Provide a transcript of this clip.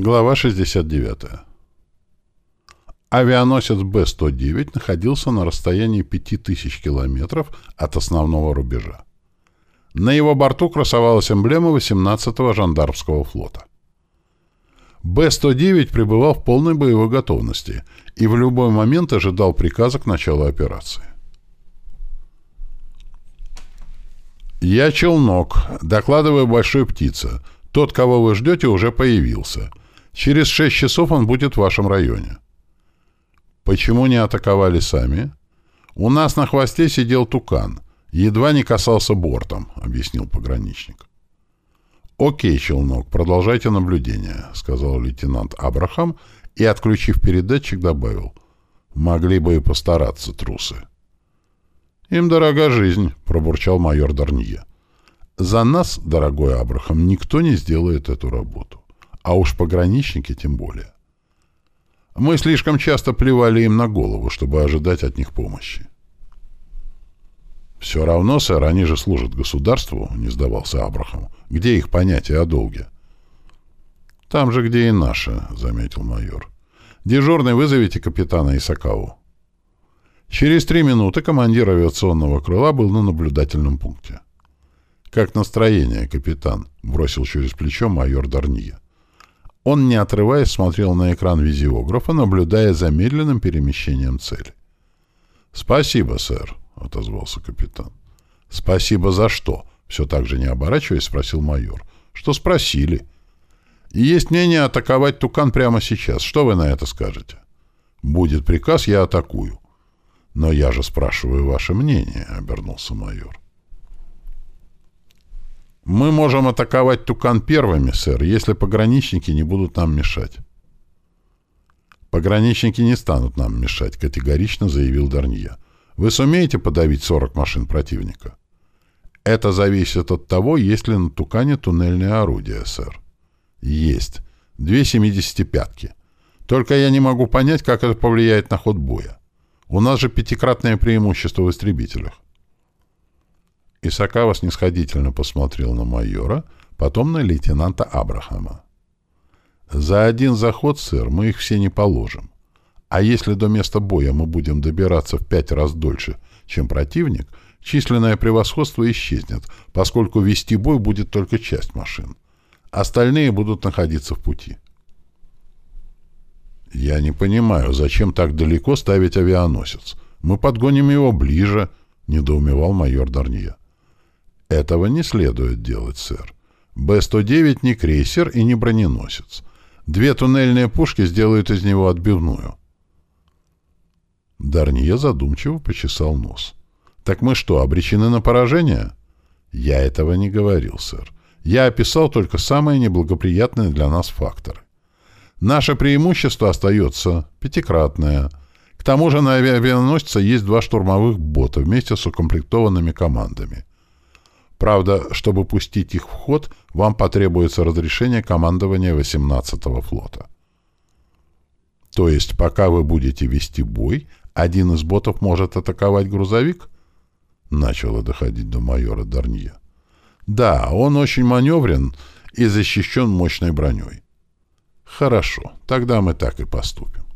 Глава 69. Авианосец Б-109 находился на расстоянии 5000 километров от основного рубежа. На его борту красовалась эмблема 18-го жандармского флота. Б-109 пребывал в полной боевой готовности и в любой момент ожидал приказа к началу операции. «Я челнок. Докладываю большой птице. Тот, кого вы ждете, уже появился. Через шесть часов он будет в вашем районе. Почему не атаковали сами? У нас на хвосте сидел тукан. Едва не касался бортом, объяснил пограничник. «Окей, челнок, продолжайте наблюдение», — сказал лейтенант Абрахам и, отключив передатчик, добавил. «Могли бы и постараться, трусы». «Им дорога жизнь», — пробурчал майор Дарнье. «За нас, дорогой Абрахам, никто не сделает эту работу а уж пограничники тем более. Мы слишком часто плевали им на голову, чтобы ожидать от них помощи. «Все равно, сэр, они же служат государству», — не сдавался Абрахам. «Где их понятие о долге?» «Там же, где и наше», — заметил майор. «Дежурный вызовите капитана Исакаву». Через три минуты командир авиационного крыла был на наблюдательном пункте. «Как настроение, капитан?» — бросил через плечо майор Дарния. Он, не отрываясь, смотрел на экран визиографа, наблюдая за медленным перемещением цели. «Спасибо, сэр», — отозвался капитан. «Спасибо за что?» — все так же не оборачиваясь, спросил майор. «Что спросили?» «Есть мнение атаковать Тукан прямо сейчас. Что вы на это скажете?» «Будет приказ, я атакую». «Но я же спрашиваю ваше мнение», — обернулся майор. «Мы можем атаковать Тукан первыми, сэр, если пограничники не будут нам мешать». «Пограничники не станут нам мешать», — категорично заявил Дарнья. «Вы сумеете подавить 40 машин противника?» «Это зависит от того, есть ли на Тукане туннельное орудие, сэр». «Есть. Две семидесятипятки. Только я не могу понять, как это повлияет на ход боя. У нас же пятикратное преимущество в истребителях». Исакава снисходительно посмотрел на майора, потом на лейтенанта Абрахама. «За один заход, сэр, мы их все не положим. А если до места боя мы будем добираться в пять раз дольше, чем противник, численное превосходство исчезнет, поскольку вести бой будет только часть машин. Остальные будут находиться в пути». «Я не понимаю, зачем так далеко ставить авианосец? Мы подгоним его ближе», — недоумевал майор Дарния. Этого не следует делать, сэр. Б-109 не крейсер и не броненосец. Две туннельные пушки сделают из него отбивную. Дарнье задумчиво почесал нос. «Так мы что, обречены на поражение?» «Я этого не говорил, сэр. Я описал только самые неблагоприятные для нас факторы. Наше преимущество остается пятикратное. К тому же на авианосце есть два штурмовых бота вместе с укомплектованными командами. Правда, чтобы пустить их в ход, вам потребуется разрешение командования 18-го флота. То есть, пока вы будете вести бой, один из ботов может атаковать грузовик? Начало доходить до майора Дарнье. Да, он очень маневрен и защищен мощной броней. Хорошо, тогда мы так и поступим.